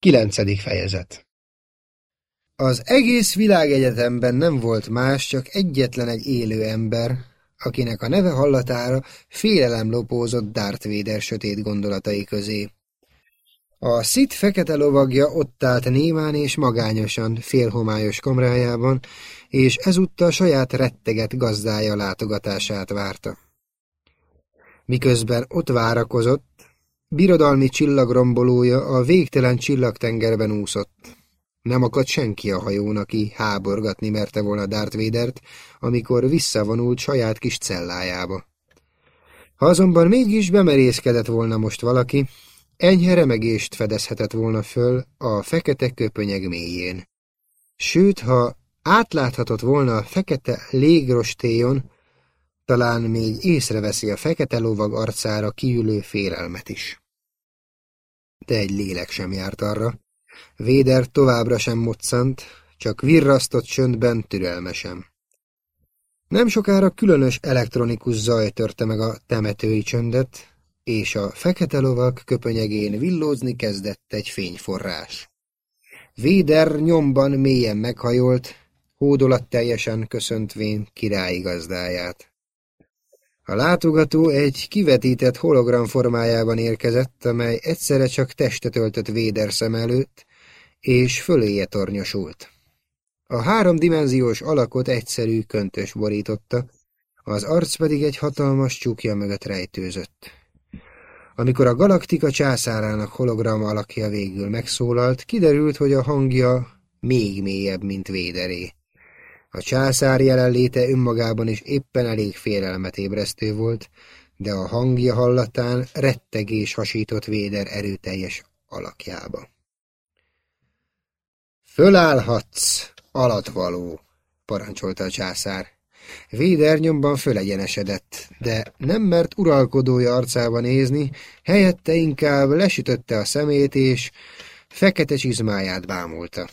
Kilencedik fejezet Az egész világegyetemben nem volt más, csak egyetlen egy élő ember, akinek a neve hallatára félelem lopózott Darth Vader sötét gondolatai közé. A szit fekete lovagja ott állt némán és magányosan félhomályos kamrájában, és ezúttal saját retteget gazdája látogatását várta. Miközben ott várakozott, Birodalmi csillagrombolója a végtelen csillagtengerben úszott. Nem akadt senki a hajón, aki háborgatni merte volna Darth Vadert, amikor visszavonult saját kis cellájába. Ha azonban mégis bemerészkedett volna most valaki, enyhe remegést fedezhetett volna föl a fekete köpönyeg mélyén. Sőt, ha átláthatott volna a fekete légrostéjon, talán még észreveszi a fekete lovag arcára kiülő félelmet is. De egy lélek sem járt arra. Véder továbbra sem moccant, csak virrasztott csöndben türelmesen. Nem sokára különös elektronikus zaj törte meg a temetői csöndet, és a fekete lovak köpönyegén villózni kezdett egy fényforrás. Véder nyomban mélyen meghajolt, hódolat teljesen köszöntvén királyi gazdáját. A látogató egy kivetített hologram formájában érkezett, amely egyszerre csak testet öltött Véder szem előtt, és föléje tornyosult. A háromdimenziós alakot egyszerű köntös borította, az arc pedig egy hatalmas csukja mögött rejtőzött. Amikor a galaktika császárának hologram alakja végül megszólalt, kiderült, hogy a hangja még mélyebb, mint Véderé. A császár jelenléte önmagában is éppen elég félelmet ébresztő volt, de a hangja hallatán rettegés hasított Véder erőteljes alakjába. Fölállhatsz, alatvaló, parancsolta a császár. Véder nyomban fölegyenesedett, de nem mert uralkodója arcába nézni, helyette inkább lesütötte a szemét, és fekete csizmáját bámulta.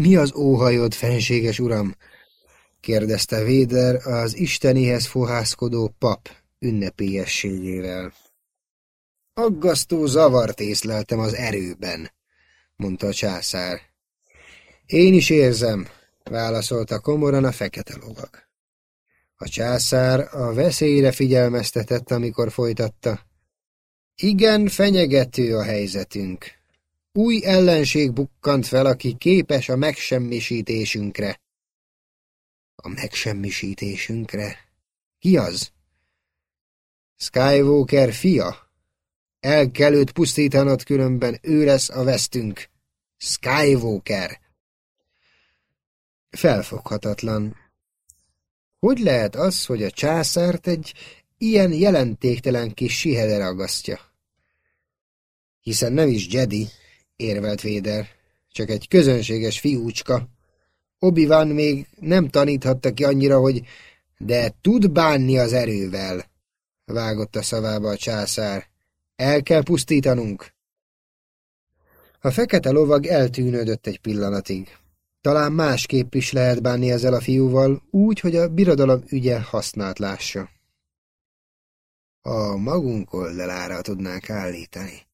Mi az óhajod, fenséges uram? kérdezte Véder az istenihez fohászkodó pap ünnepélyességével. Aggasztó zavart észleltem az erőben, mondta a császár. Én is érzem, válaszolta komoran a fekete lovag. A császár a veszélyre figyelmeztetett, amikor folytatta. Igen, fenyegető a helyzetünk. Új ellenség bukkant fel, aki képes a megsemmisítésünkre. A megsemmisítésünkre? Ki az? Skywalker fia? El kell őt pusztítanod, különben ő lesz a vesztünk. Skywalker! Felfoghatatlan. Hogy lehet az, hogy a császárt egy ilyen jelentéktelen kis sihede ragasztja? Hiszen nem is Jedi, érvelt Véder. Csak egy közönséges fiúcska. obi még nem taníthatta ki annyira, hogy de tud bánni az erővel, vágott a szavába a császár. El kell pusztítanunk. A fekete lovag eltűnődött egy pillanatig. Talán másképp is lehet bánni ezzel a fiúval, úgy, hogy a birodalom ügye hasznát lássa. A magunk oldalára tudnánk állítani.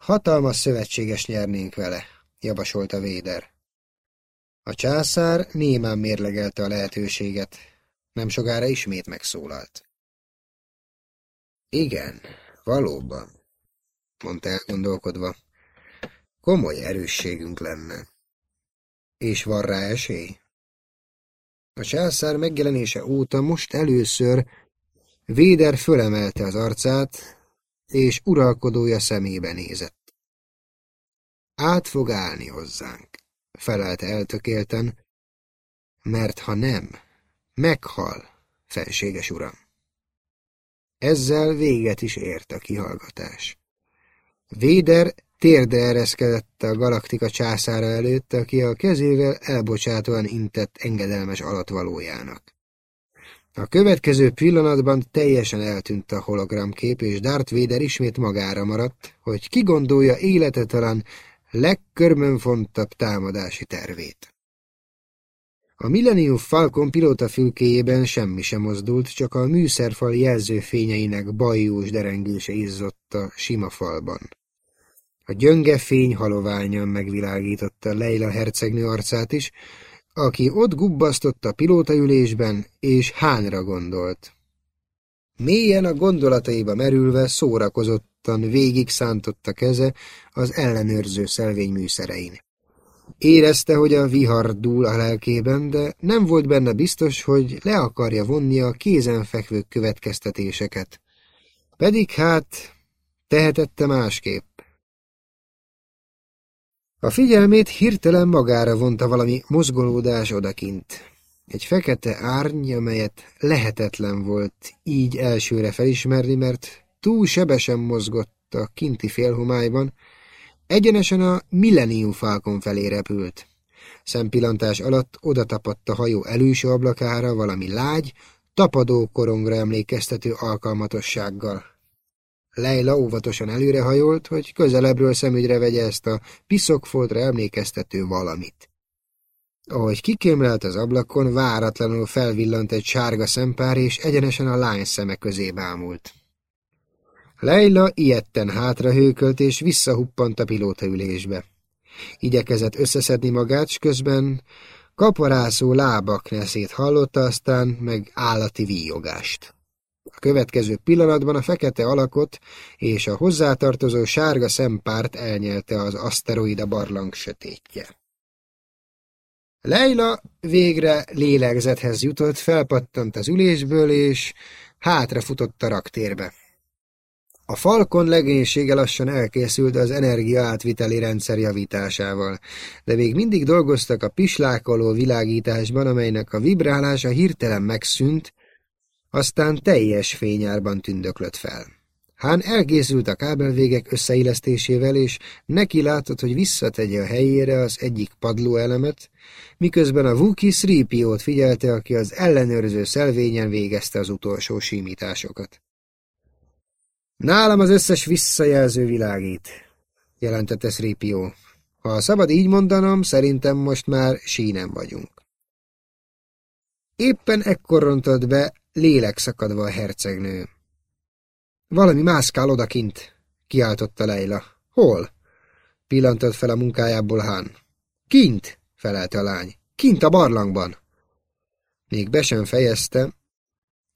Hatalmas szövetséges nyernénk vele, javasolta Véder. A császár némán mérlegelte a lehetőséget. Nem sokára ismét megszólalt. Igen, valóban, mondta elgondolkodva. Komoly erősségünk lenne. És van rá esély? A császár megjelenése óta most először Véder fölemelte az arcát, és uralkodója szemébe nézett. Át fog állni hozzánk, felelte eltökélten, mert ha nem, meghal, felséges uram. Ezzel véget is ért a kihallgatás. Véder térde ereszkedett a galaktika császára előtt, aki a kezével elbocsátóan intett engedelmes alatvalójának. A következő pillanatban teljesen eltűnt a hologramkép, és Darth Vader ismét magára maradt, hogy kigondolja élete talán legkörmönfontabb támadási tervét. A Millennium Falcon pilóta fülkéjében semmi sem mozdult, csak a műszerfal jelzőfényeinek bajós derengése izzott a sima falban. A gyönge fény haloványan megvilágította Leila hercegnő arcát is, aki ott gubbasztott a pilótaülésben, és hányra gondolt. Mélyen a gondolataiba merülve szórakozottan végig szántotta keze az ellenőrző szelvény műszerein. Érezte, hogy a vihar dúl a lelkében, de nem volt benne biztos, hogy le akarja vonni a kézenfekvő következtetéseket. Pedig hát tehetette másképp. A figyelmét hirtelen magára vonta valami mozgolódás odakint. Egy fekete árny, amelyet lehetetlen volt így elsőre felismerni, mert túl sebesen mozgott a kinti félhomályban, egyenesen a Millennium Falcon felé repült. Szempillantás alatt oda tapadt a hajó előső ablakára valami lágy, tapadó korongra emlékeztető alkalmatossággal. Leila óvatosan előrehajolt, hogy közelebbről szemügyre vegye ezt a piszokfoltra emlékeztető valamit. Ahogy kikémlelt az ablakon, váratlanul felvillant egy sárga szempár, és egyenesen a lány szeme közé bámult. Leila ilyetten hátrahőkölt, és visszahuppant a pilótaülésbe. Igyekezett összeszedni magát, s közben kaparászó lábak neszét hallotta, aztán meg állati víjogást. Következő pillanatban a fekete alakot és a hozzátartozó sárga szempárt elnyelte az aszteroida barlang sötétje. Leila végre lélegzethez jutott, felpattant az ülésből, és hátrafutott a raktérbe. A Falkon legénysége lassan elkészült az energia átviteli rendszer javításával, de még mindig dolgoztak a pislákoló világításban, amelynek a vibrálása hirtelen megszűnt, aztán teljes fényárban tündöklött fel. Hán elkészült a kábelvégek összeillesztésével, és neki látott, hogy visszategye a helyére az egyik padlóelemet, miközben a Vuki Sripiót figyelte, aki az ellenőrző szelvényen végezte az utolsó simításokat. Nálam az összes visszajelző világít, jelentette Sripió. Ha szabad így mondanom, szerintem most már sínen vagyunk. Éppen ekkor rontott be, lélek szakadva a hercegnő. Valami mászkál odakint, kiáltotta Leila. Hol? Pillantott fel a munkájából Hán. Kint, felelte a lány. Kint a barlangban. Még be sem fejezte,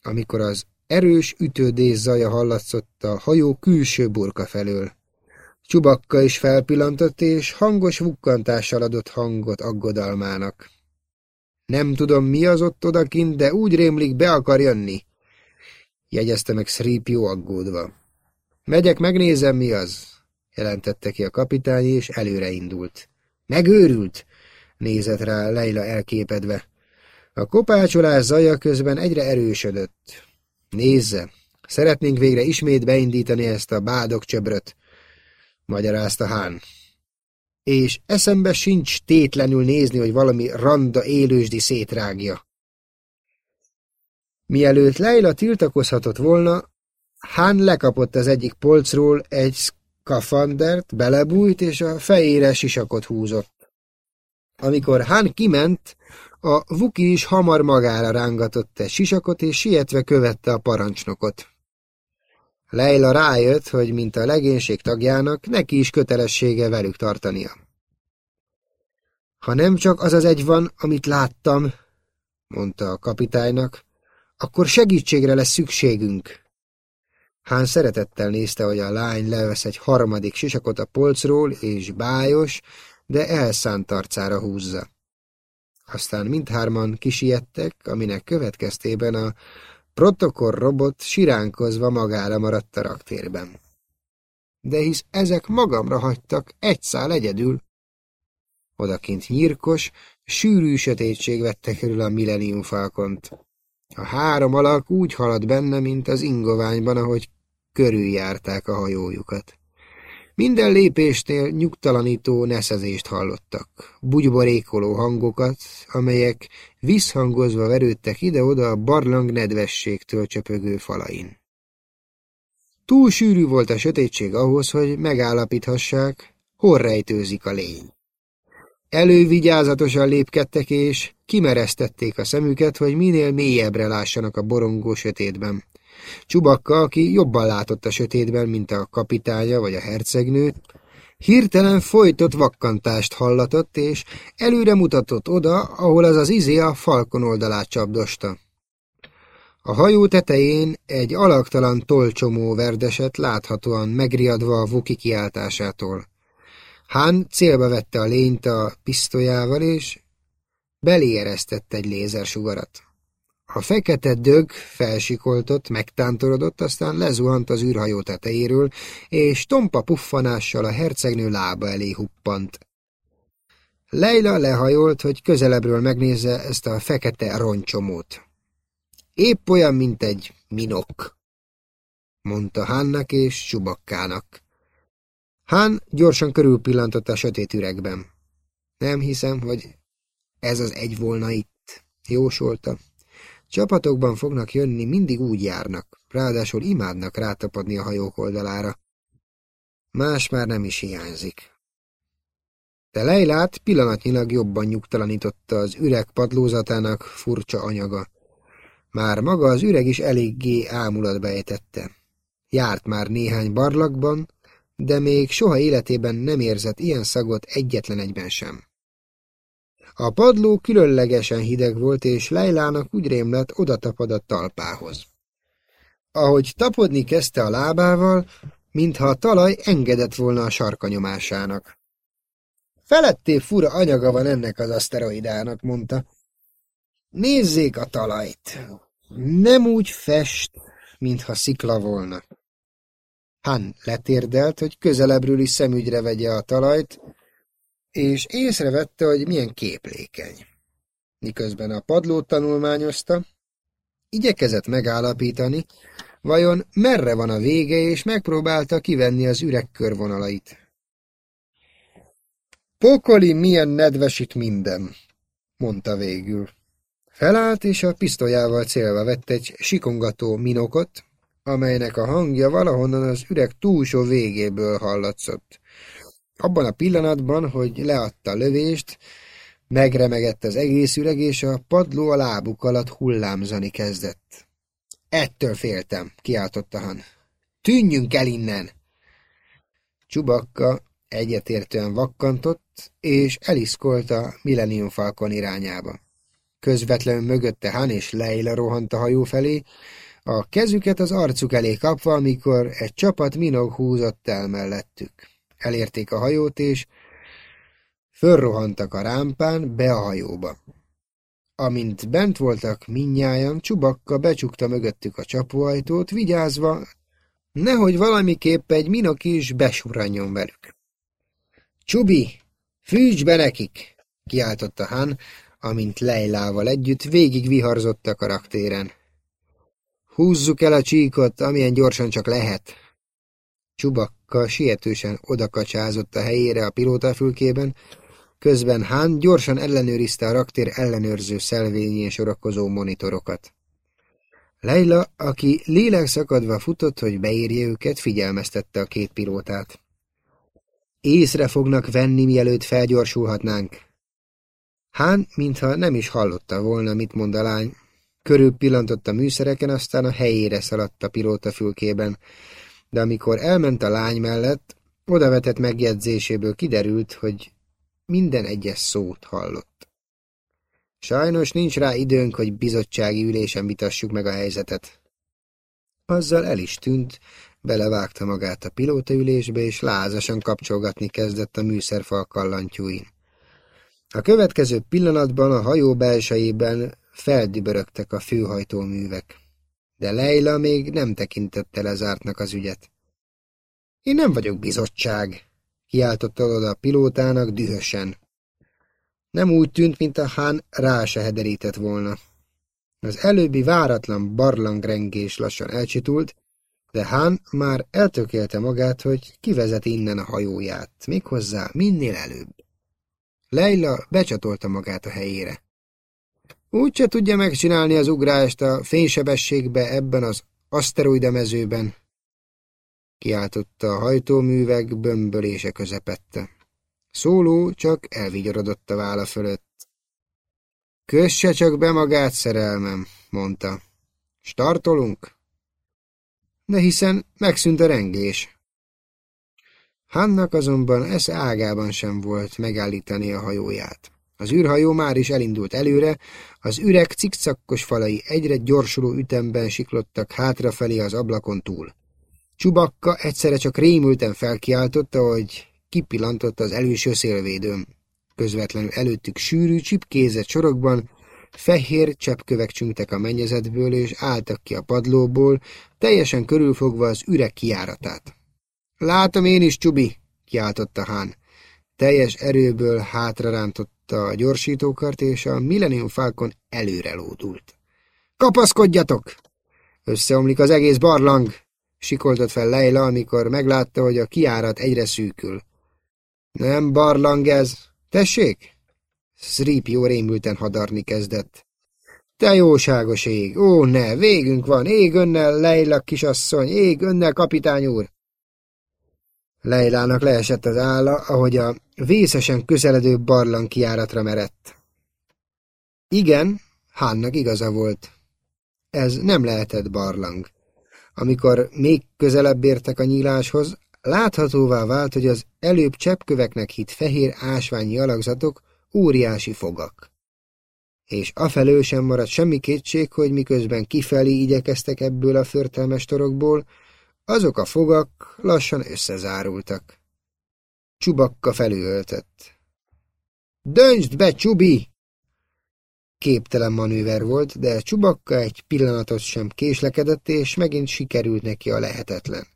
amikor az erős ütődés zaja hallatszott a hajó külső burka felől. Csubakka is felpillantott, és hangos vukkantással adott hangot aggodalmának. Nem tudom, mi az ott odakint, de úgy rémlik, be akar jönni jegyezte meg Sripio aggódva. Megyek, megnézem, mi az, jelentette ki a kapitány, és előre indult. Megőrült, nézett rá Leila elképedve. A kopácsolás zaja közben egyre erősödött. Nézze, szeretnénk végre ismét beindítani ezt a bádok csöbröt, magyarázta Hán. És eszembe sincs tétlenül nézni, hogy valami randa élősdi szétrágja. Mielőtt Leila tiltakozhatott volna, Han lekapott az egyik polcról egy skafandert, belebújt, és a fejére sisakot húzott. Amikor Han kiment, a Vuki is hamar magára rángatott egy sisakot, és sietve követte a parancsnokot. Leila rájött, hogy mint a legénység tagjának, neki is kötelessége velük tartania. Ha nem csak az az egy van, amit láttam, mondta a kapitánynak, akkor segítségre lesz szükségünk. Hán szeretettel nézte, hogy a lány levesz egy harmadik sisakot a polcról, és bájos, de elszánt arcára húzza. Aztán mindhárman kisiettek, aminek következtében a protokoll robot siránkozva magára maradt a raktérben. De hisz ezek magamra hagytak egy szál egyedül. Odakint nyírkos, sűrű sötétség vette körül a Millennium Falcont. A három alak úgy haladt benne, mint az ingoványban, ahogy körüljárták a hajójukat. Minden lépésnél nyugtalanító neszezést hallottak, bugyborékoló hangokat, amelyek visszhangozva verődtek ide-oda a barlang nedvességtől csöpögő falain. Túl sűrű volt a sötétség ahhoz, hogy megállapíthassák, hol rejtőzik a lény. Elővigyázatosan lépkedtek, és kimeresztették a szemüket, hogy minél mélyebbre lássanak a borongó sötétben. Csubakka, aki jobban látott a sötétben, mint a kapitánya vagy a hercegnő, Hirtelen folytott vakkantást hallatott, és előre mutatott oda, ahol az az izé a falkon oldalát csapdosta. A hajó tetején egy alaktalan tolcsomó verdesett láthatóan megriadva a vuki kiáltásától. Hán célba vette a lényt a pisztolyával, és beléeresztett egy lézersugarat. A fekete dög felsikoltott, megtántorodott, aztán lezuhant az űrhajó tetejéről, és tompa puffanással a hercegnő lába elé huppant. Leila lehajolt, hogy közelebbről megnézze ezt a fekete roncsomót. Épp olyan, mint egy minok, mondta Hánnak és Csubakkának. Hán gyorsan körülpillantott a sötét üregben. Nem hiszem, hogy ez az egy volna itt, jósolta. Csapatokban fognak jönni, mindig úgy járnak, ráadásul imádnak rátapadni a hajók oldalára. Más már nem is hiányzik. De Leilát pillanatnyilag jobban nyugtalanította az üreg padlózatának furcsa anyaga. Már maga az üreg is eléggé ámulatba ejtette. Járt már néhány barlakban, de még soha életében nem érzett ilyen szagot egyetlen egyben sem. A padló különlegesen hideg volt, és Leilának úgy rémlett, oda tapad a talpához. Ahogy tapodni kezdte a lábával, mintha a talaj engedett volna a sarkanyomásának. Feletté fura anyaga van ennek az aszteroidának, mondta. Nézzék a talajt. Nem úgy fest, mintha szikla volna. Han letérdelt, hogy közelebbről is szemügyre vegye a talajt, és észrevette, hogy milyen képlékeny. Miközben a padlót tanulmányozta, igyekezett megállapítani, vajon merre van a vége, és megpróbálta kivenni az üreg körvonalait. Pokoli milyen nedves itt minden, mondta végül. Felállt, és a pisztolyával célva vett egy sikongató minokot, amelynek a hangja valahonnan az üreg túlsó végéből hallatszott. Abban a pillanatban, hogy leadta a lövést, megremegett az egész üreg, és a padló a lábuk alatt hullámzani kezdett. Ettől féltem, kiáltotta Han. Tűnjünk el innen! Csubakka egyetértően vakkantott, és eliszkolta Millennium Falcon irányába. Közvetlenül mögötte Han és Leila rohant a hajó felé, a kezüket az arcuk elé kapva, amikor egy csapat minog húzott el mellettük. Elérték a hajót, és fölrohantak a rámpán be a hajóba. Amint bent voltak minnyájan, Csubakka becsukta mögöttük a csapóajtót, vigyázva, nehogy valamiképp egy minok is besuranjon velük. Csubi, fűts be nekik! kiáltotta Han, amint Leilával együtt végig viharzott a karaktéren. Húzzuk el a csíkot, amilyen gyorsan csak lehet. Csubakka sietősen odakacsázott a helyére a pilótafülkében, közben Hán gyorsan ellenőrizte a raktér ellenőrző szelvényén sorakozó monitorokat. Leila, aki lélekszakadva futott, hogy beérje őket, figyelmeztette a két pilótát. Észre fognak venni, mielőtt felgyorsulhatnánk. Hán, mintha nem is hallotta volna, mit mond a lány, körül pillantott a műszereken, aztán a helyére szaladt a pilótafülkében, de amikor elment a lány mellett, odavetett megjegyzéséből kiderült, hogy minden egyes szót hallott. Sajnos nincs rá időnk, hogy bizottsági ülésen vitassuk meg a helyzetet. Azzal el is tűnt, belevágta magát a pilótaülésbe, és lázasan kapcsolgatni kezdett a műszerfal kallantyúin. A következő pillanatban a hajó belsejében feldübörögtek a főhajtóművek de Leila még nem tekintette lezártnak az ügyet. Én nem vagyok bizottság, kiáltotta oda a pilótának dühösen. Nem úgy tűnt, mint a hán rá se hederített volna. Az előbbi váratlan barlangrengés lassan elcsitult, de Hán már eltökélte magát, hogy kivezeti innen a hajóját, méghozzá minél előbb. Leila becsatolta magát a helyére. Úgyse tudja megcsinálni az ugrást a fénysebességbe ebben az aszteroida mezőben, kiáltotta a hajtóművek bömbölése közepette. Szóló csak elvigyorodott a válla fölött. Kösse csak be magát, szerelmem, mondta. Startolunk? De hiszen megszűnt a rengés. Hannak azonban esze ágában sem volt megállítani a hajóját. Az űrhajó már is elindult előre, az üreg cikcakkos falai egyre gyorsuló ütemben siklottak hátrafelé az ablakon túl. Csubakka egyszerre csak rémülten felkiáltotta, hogy kipillantott az előső szélvédőm. Közvetlenül előttük sűrű, csipkézett sorokban fehér cseppkövek csüngtek a mennyezetből, és álltak ki a padlóból, teljesen körülfogva az üreg kiáratát. Látom én is, Csubi, kiáltotta Hán. Teljes erőből hátra rántotta a gyorsítókart, és a Millennium Falcon előre lódult. Kapaszkodjatok! Összeomlik az egész barlang, sikoltott fel Leila, amikor meglátta, hogy a kiárat egyre szűkül. Nem barlang ez. Tessék? Szrip jó rémülten hadarni kezdett. Te jóságos ég! Ó, ne, végünk van! Ég önnel, Leila kisasszony! Ég önnel, kapitány úr! Leilának leesett az álla, ahogy a vészesen közeledő barlang kiáratra merett. Igen, Hánnak igaza volt. Ez nem lehetett barlang. Amikor még közelebb értek a nyíláshoz, láthatóvá vált, hogy az előbb cseppköveknek hit fehér ásványi alakzatok óriási fogak. És afelől sem maradt semmi kétség, hogy miközben kifelé igyekeztek ebből a förtelmes torokból, azok a fogak lassan összezárultak. Csubakka felülöltött. Döntsd be, Csubi! Képtelen manőver volt, de Csubakka egy pillanatot sem késlekedett, és megint sikerült neki a lehetetlen.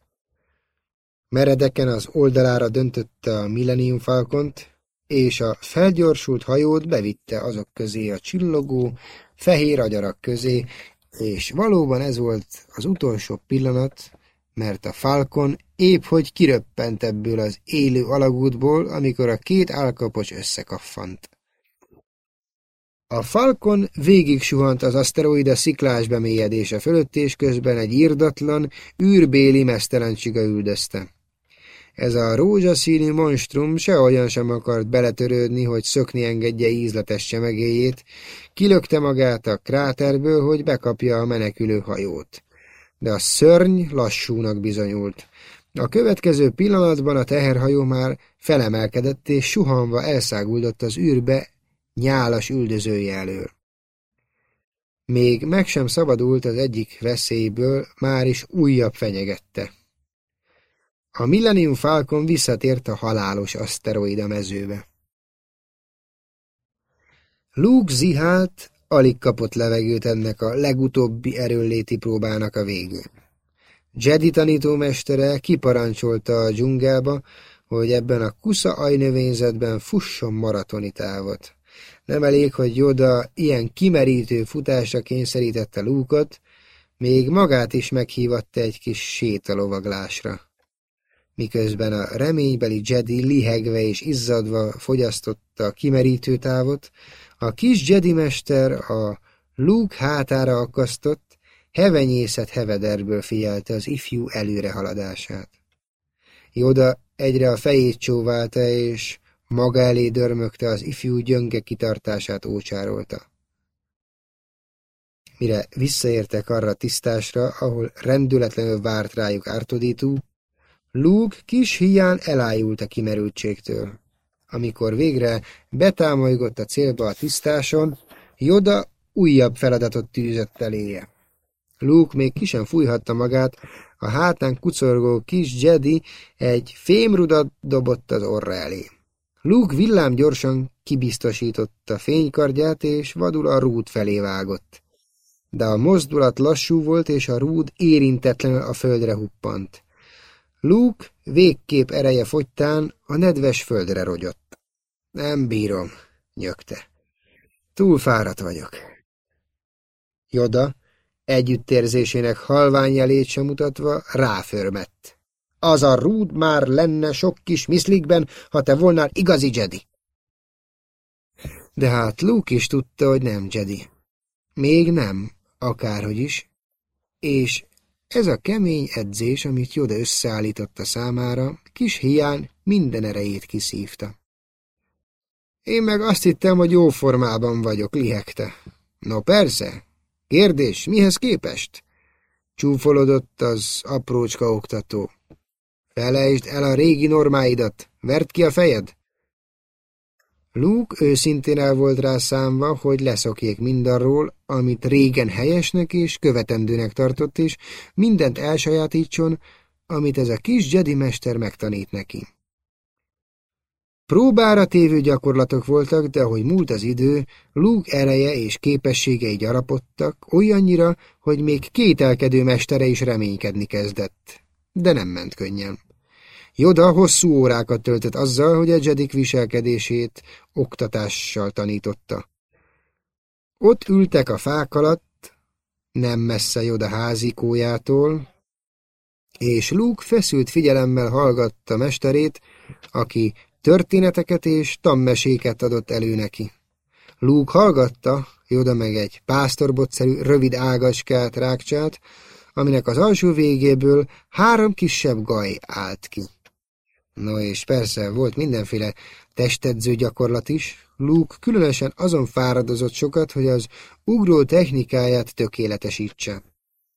Meredeken az oldalára döntötte a Millennium Falcont, és a felgyorsult hajót bevitte azok közé a csillogó, fehér agyarak közé, és valóban ez volt az utolsó pillanat, mert a Falcon épp hogy kiröppent ebből az élő alagútból, amikor a két álkapocs összekaffant. A Falcon végig suhant az aszteroida sziklás bemélyedése fölött, és közben egy írdatlan, űrbéli mesztelencsiga üldözte. Ez a rózsaszínű monstrum se olyan sem akart beletörődni, hogy szökni engedje ízletes csemegéjét, kilökte magát a kráterből, hogy bekapja a menekülő hajót. De a szörny lassúnak bizonyult. A következő pillanatban a teherhajó már felemelkedett, és suhanva elszáguldott az űrbe nyálas üldözője elől. Még meg sem szabadult az egyik veszélyből, már is újabb fenyegette. A Millennium Falcon visszatért a halálos aszteroida mezőbe. Luke zihált, alig kapott levegőt ennek a legutóbbi erőnléti próbának a végén. Jedi tanítómestere kiparancsolta a dzsungelba, hogy ebben a kusza ajnövényzetben fusson maratoni távot. Nem elég, hogy Joda ilyen kimerítő futásra kényszerítette Lúkot, még magát is meghívatta egy kis sétalovaglásra miközben a reménybeli Jedi lihegve és izzadva fogyasztotta a kimerítő távot, a kis Jedi mester a Luke hátára akasztott, hevenyészet hevederből figyelte az ifjú előrehaladását. Joda egyre a fejét csóválta, és maga elé dörmögte az ifjú gyönge kitartását ócsárolta. Mire visszaértek arra a tisztásra, ahol rendületlenül várt rájuk ártodító, Luke kis hián elájult a kimerültségtől. Amikor végre betámolygott a célba a tisztáson, Joda újabb feladatot tűzött eléje. Luke még ki sem fújhatta magát, a hátán kucorgó kis Jedi egy fémrudat dobott az orra elé. Luke villám gyorsan kibiztosította fénykardját, és vadul a rút felé vágott. De a mozdulat lassú volt, és a rúd érintetlenül a földre huppant. Luke végkép ereje fogytán a nedves földre rogyott. Nem bírom, nyögte. Túl fáradt vagyok. Joda, együttérzésének halvány jelét sem mutatva, ráförmett. Az a rúd már lenne sok kis miszlikben, ha te volnál igazi Jedi. De hát Luke is tudta, hogy nem Jedi. Még nem, akárhogy is, és ez a kemény edzés, amit Joda összeállította számára, kis hián minden erejét kiszívta. Én meg azt hittem, hogy jó formában vagyok, lihegte. No persze. Kérdés, mihez képest? Csúfolodott az aprócska oktató. Felejtsd el a régi normáidat, verd ki a fejed! Luke őszintén el volt rá számva, hogy leszokjék mindarról, amit régen helyesnek és követendőnek tartott, és mindent elsajátítson, amit ez a kis Jedi mester megtanít neki. Próbára tévő gyakorlatok voltak, de ahogy múlt az idő, Luke ereje és képességei gyarapodtak, olyannyira, hogy még kételkedő mestere is reménykedni kezdett. De nem ment könnyen. Joda hosszú órákat töltött azzal, hogy a Jedik viselkedését oktatással tanította. Ott ültek a fák alatt, nem messze Joda házikójától, és Luke feszült figyelemmel hallgatta mesterét, aki történeteket és tanmeséket adott elő neki. Luke hallgatta, Joda meg egy pásztorbotszerű rövid ágacskát rákcsát, aminek az alsó végéből három kisebb gaj állt ki. No és persze volt mindenféle testedző gyakorlat is. Luke különösen azon fáradozott sokat, hogy az ugró technikáját tökéletesítse.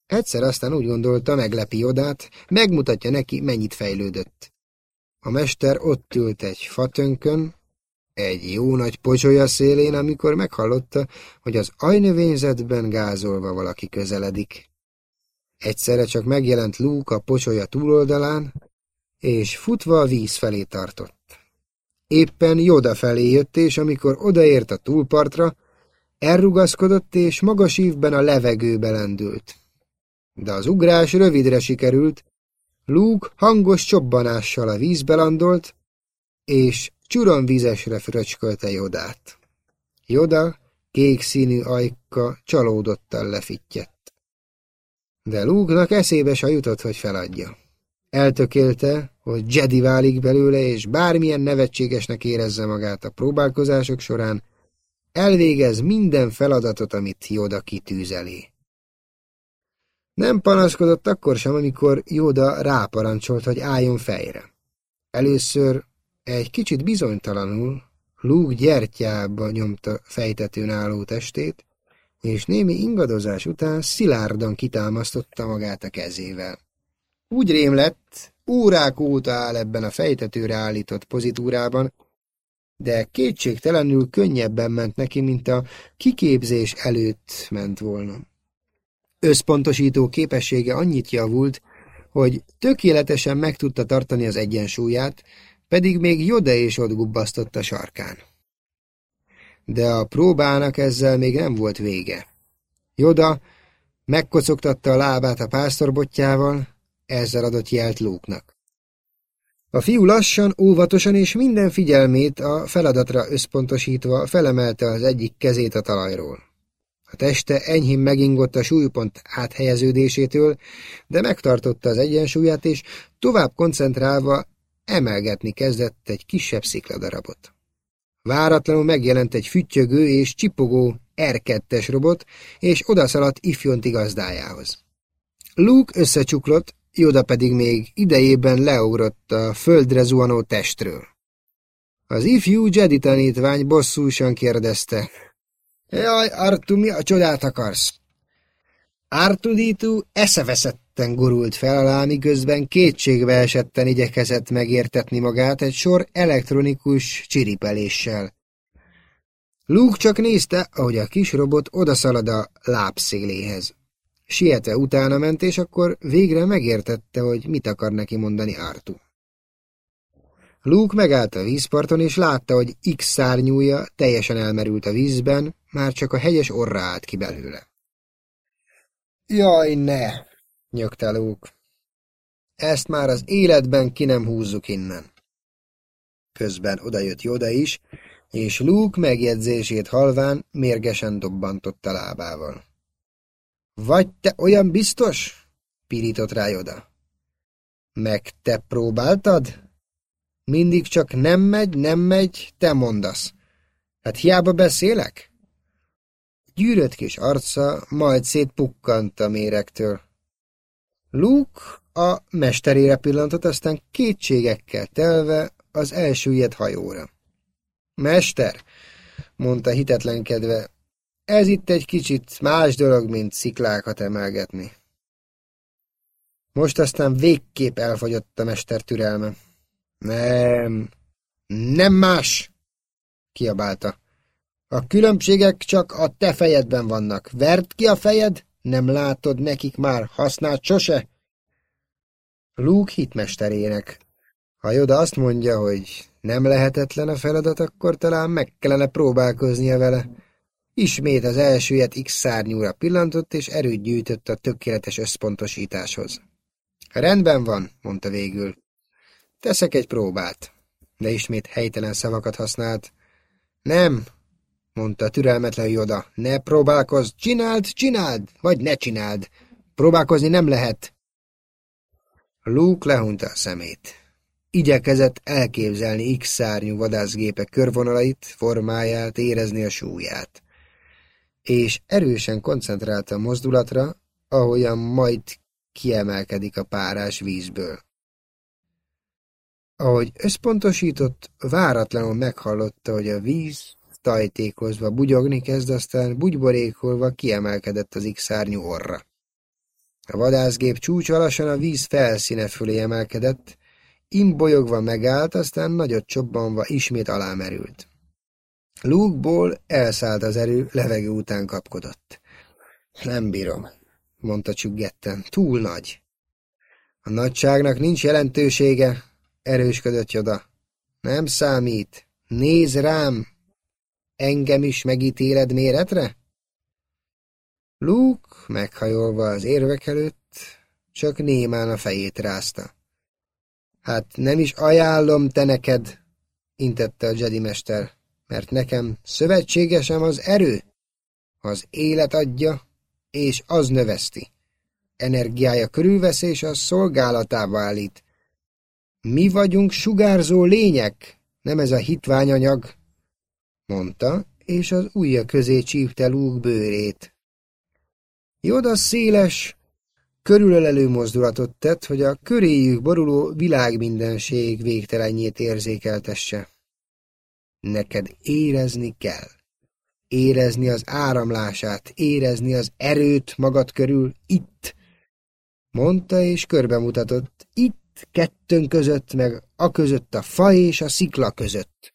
Egyszer aztán úgy gondolta, meglepi Jodát, megmutatja neki, mennyit fejlődött. A mester ott ült egy fatönkön, egy jó nagy pocsolya szélén, amikor meghallotta, hogy az ajnövényzetben gázolva valaki közeledik. Egyszerre csak megjelent Luke a pocsolya túloldalán, és futva a víz felé tartott. Éppen Joda felé jött, és amikor odaért a túlpartra, elrugaszkodott, és magas ívben a levegőbe lendült. De az ugrás rövidre sikerült, Luke hangos csobbanással a vízbe landolt, és vizesre fröcskölte Jodát. Joda kék színű ajka csalódottan lefittyett. De Luke-nak eszébe se jutott, hogy feladja. Eltökélte, hogy Jedi válik belőle, és bármilyen nevetségesnek érezze magát a próbálkozások során, elvégez minden feladatot, amit Joda kitűzelé. Nem panaszkodott akkor sem, amikor Joda ráparancsolt, hogy álljon fejre. Először egy kicsit bizonytalanul Luke gyertyába nyomta fejtetőn álló testét, és némi ingadozás után szilárdan kitámasztotta magát a kezével. Úgy rém lett, órák óta áll ebben a fejtetőre állított pozitúrában, de kétségtelenül könnyebben ment neki, mint a kiképzés előtt ment volna. Összpontosító képessége annyit javult, hogy tökéletesen meg tudta tartani az egyensúlyát, pedig még Joda is ott gubbasztott a sarkán. De a próbának ezzel még nem volt vége. Joda megkocogtatta a lábát a pásztorbotjával, ezzel adott jelt Lúknak. A fiú lassan, óvatosan és minden figyelmét a feladatra összpontosítva felemelte az egyik kezét a talajról. A teste enyhén megingott a súlypont áthelyeződésétől, de megtartotta az egyensúlyát, és tovább koncentrálva emelgetni kezdett egy kisebb szikladarabot. Váratlanul megjelent egy füttyögő és csipogó R2-es robot, és odaszaladt ifjonti gazdájához. Luke összecsuklott, Joda pedig még idejében leugrott a földre zuhanó testről. Az ifjú Jedi tanítvány bosszúsan kérdezte. Jaj, Artu, mi a csodát akarsz? Artuditu eszeveszetten gurult fel alá, miközben kétségbe esetten igyekezett megértetni magát egy sor elektronikus csiripeléssel. Luke csak nézte, ahogy a kis robot odaszalad a lábszéléhez. Sietve utána ment, és akkor végre megértette, hogy mit akar neki mondani Artu. Luke megállt a vízparton, és látta, hogy X szárnyúja teljesen elmerült a vízben, már csak a hegyes orra állt ki belőle. Jaj, ne! nyögte Luke. Ezt már az életben ki nem húzzuk innen. Közben odajött Joda is, és Luke megjegyzését halván mérgesen dobbantott lábával. Vagy te olyan biztos? pirított rá Joda. Meg te próbáltad? Mindig csak nem megy, nem megy, te mondasz. Hát hiába beszélek? Gyűrött kis arca majd szétpukkant a méregtől. Luke a mesterére pillantott, aztán kétségekkel telve az elsüllyedt hajóra. Mester, mondta hitetlenkedve, ez itt egy kicsit más dolog, mint sziklákat emelgetni. Most aztán végképp elfogyott a mester türelme. Nem, nem más, kiabálta. A különbségek csak a te fejedben vannak. Verd ki a fejed, nem látod nekik már használt sose? Luke hitmesterének. Ha Joda azt mondja, hogy nem lehetetlen a feladat, akkor talán meg kellene próbálkoznia vele. Ismét az elsőjét X szárnyúra pillantott, és erőt gyűjtött a tökéletes összpontosításhoz. Rendben van, mondta végül. Teszek egy próbát. De ismét helytelen szavakat használt. Nem, mondta türelmetlen Joda. Ne próbálkozz, csináld, csináld, vagy ne csináld. Próbálkozni nem lehet. Luke lehunta a szemét. Igyekezett elképzelni X-szárnyú vadászgépe körvonalait, formáját, érezni a súlyát. És erősen koncentrálta a mozdulatra, ahogyan majd kiemelkedik a párás vízből. Ahogy összpontosított, váratlanul meghallotta, hogy a víz tajtékozva bugyogni kezd, aztán bugyborékolva kiemelkedett az X-szárnyú orra. A vadászgép csúcsa lassan a víz felszíne fölé emelkedett, imbolyogva megállt, aztán nagyot csobbanva ismét alámerült. Lukeból elszállt az erő, levegő után kapkodott. Nem bírom, mondta csüggetten, túl nagy. A nagyságnak nincs jelentősége, erősködött Joda. Nem számít. Nézd rám! Engem is megítéled méretre? Luke, meghajolva az érvek előtt, csak némán a fejét rázta. Hát nem is ajánlom te neked, intette a Jedi mester, mert nekem szövetségesem az erő. Az élet adja, és az növeszti. Energiája körülvesz, és a szolgálatába állít. Mi vagyunk sugárzó lények, nem ez a hitványanyag, mondta, és az ujja közé csípte Luke bőrét. Joda széles, körülölelő mozdulatot tett, hogy a köréjük boruló világmindenség végtelenjét érzékeltesse. Neked érezni kell. Érezni az áramlását, érezni az erőt magad körül, itt. Mondta és körbemutatott, itt, kettőn között, meg a között a fa és a szikla között.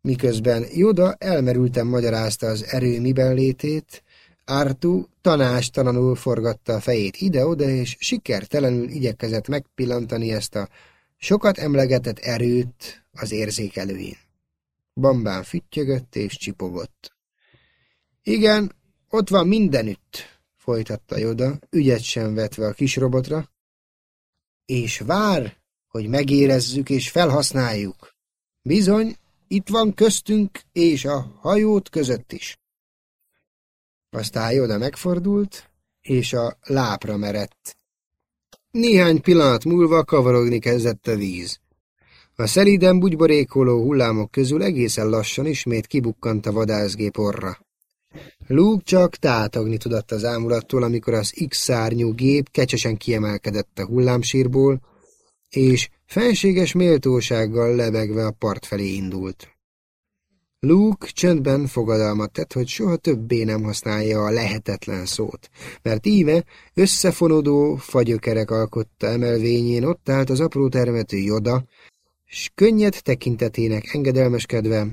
Miközben Joda elmerülten magyarázta az erő miben létét, Artu tanástalanul forgatta a fejét ide-oda, és sikertelenül igyekezett megpillantani ezt a sokat emlegetett erőt az érzékelőjén. Bambán füttyögött és csipogott. Igen, ott van mindenütt, folytatta Joda, ügyet sem vetve a kis robotra, és vár, hogy megérezzük és felhasználjuk. Bizony, itt van köztünk és a hajót között is. Aztán Joda megfordult, és a lápra merett. Néhány pillanat múlva kavarogni kezdett a víz. A szelíden bugyborékoló hullámok közül egészen lassan ismét kibukkant a vadászgép orra. Luke csak tátogni tudott az ámulattól, amikor az X-szárnyú gép kecsesen kiemelkedett a hullámsírból, és fenséges méltósággal lebegve a part felé indult. Luke csöndben fogadalmat tett, hogy soha többé nem használja a lehetetlen szót, mert íme összefonódó fagyökerek alkotta emelvényén ott állt az apró termetű Joda, s könnyed tekintetének engedelmeskedve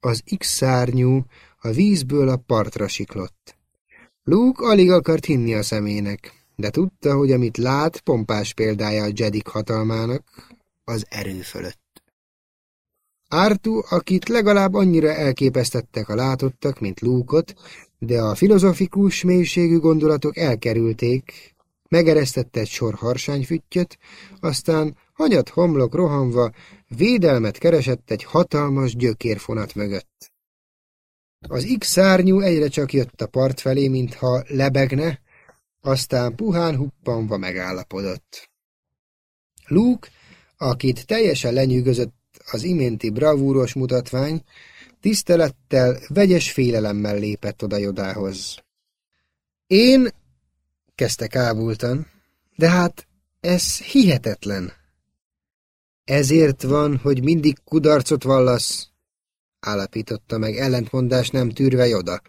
az X-szárnyú a vízből a partra siklott. Luke alig akart hinni a szemének, de tudta, hogy amit lát, pompás példája a Jedik hatalmának az erő fölött. Ártu, akit legalább annyira elképesztettek a látottak, mint Lúkot, de a filozofikus mélységű gondolatok elkerülték, megeresztette egy sor harsányfüttyöt, aztán hanyat homlok rohanva védelmet keresett egy hatalmas gyökérfonat mögött. Az X-szárnyú egyre csak jött a part felé, mintha lebegne, aztán puhán huppanva megállapodott. Luke, akit teljesen lenyűgözött az iménti bravúros mutatvány, tisztelettel, vegyes félelemmel lépett oda Jodához. Én, kezdte kábultan, de hát ez hihetetlen. Ezért van, hogy mindig kudarcot vallasz, állapította meg ellentmondás nem tűrve Joda.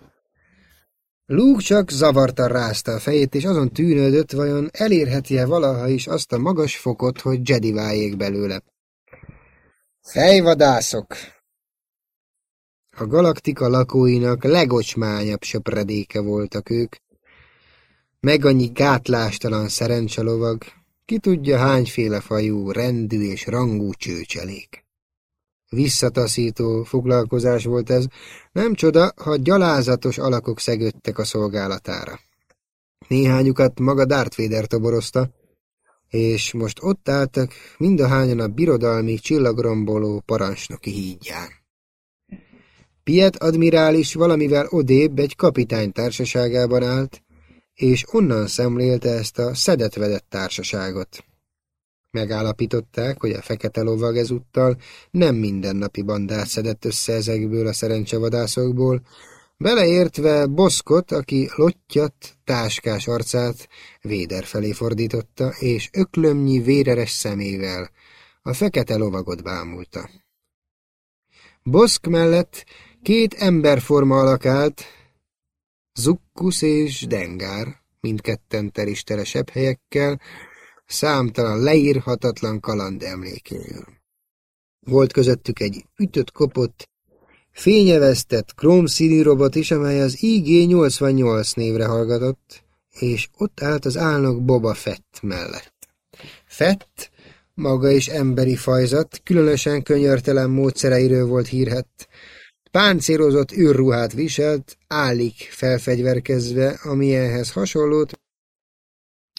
Luke csak zavartan rázta a fejét, és azon tűnődött, vajon elérheti-e valaha is azt a magas fokot, hogy Jedi váljék belőle. Fejvadászok! A galaktika lakóinak legocsmányabb söpredéke voltak ők, meg annyi gátlástalan szerencselovag, ki tudja hányféle fajú, rendű és rangú csőcselék. Visszataszító foglalkozás volt ez, nem csoda, ha gyalázatos alakok szegődtek a szolgálatára. Néhányukat maga Darth Vader toborozta, és most ott álltak mind a hányan a birodalmi csillagromboló parancsnoki hídján. Piet admirális valamivel odébb egy kapitány társaságában állt, és onnan szemlélte ezt a szedetvedett társaságot. Megállapították, hogy a fekete lovag ezúttal nem mindennapi bandát szedett össze ezekből a szerencsevadászokból, beleértve Boszkot, aki lottyat, táskás arcát Véder felé fordította, és öklömnyi véreres szemével a fekete lovagot bámulta. Boszk mellett két emberforma alakált, Zukkusz és Dengár, mindketten teristelesebb helyekkel, számtalan leírhatatlan kaland emlékéül. Volt közöttük egy ütött-kopott, fényevesztett krómszínű robot is, amely az IG-88 névre hallgatott, és ott állt az álnok Boba Fett mellett. Fett, maga is emberi fajzat, különösen könyörtelen módszereiről volt hírhet, Páncélozott űrruhát viselt, állik felfegyverkezve, ami ehhez hasonlót,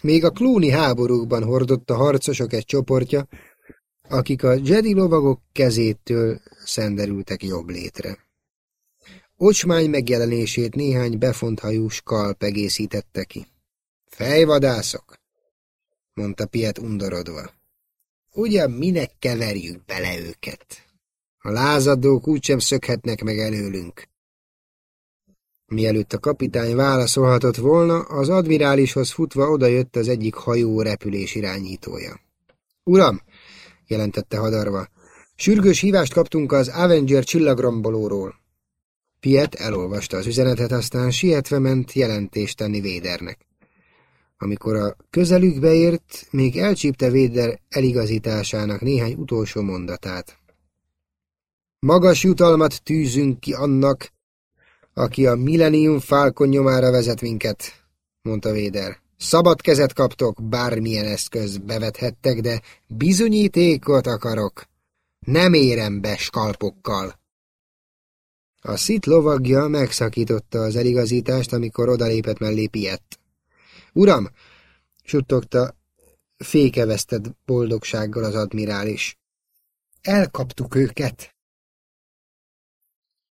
még a klóni háborúkban hordott a harcosok egy csoportja, akik a Jedi lovagok kezétől szenderültek jobb létre. Ocsmány megjelenését néhány befonthajú skalp egészítette ki. Fejvadászok, mondta Piet undorodva. Ugyan minek keverjük bele őket? A lázadók úgysem szökhetnek meg előlünk. Mielőtt a kapitány válaszolhatott volna, az admirálishoz futva odajött az egyik hajó repülés irányítója. Uram, jelentette hadarva, sürgős hívást kaptunk az Avenger csillagrombolóról. Piet elolvasta az üzenetet, aztán sietve ment jelentést tenni Védernek. Amikor a közelükbe ért, még elcsípte Véder eligazításának néhány utolsó mondatát. Magas jutalmat tűzünk ki annak, aki a Millennium Falcon nyomára vezet minket, mondta Véder. Szabad kezet kaptok, bármilyen eszköz bevethettek, de bizonyítékot akarok. Nem érem be skalpokkal. A szit lovagja megszakította az eligazítást, amikor odalépett mellé Piett. Uram, suttogta fékevesztett boldogsággal az admirális. Elkaptuk őket.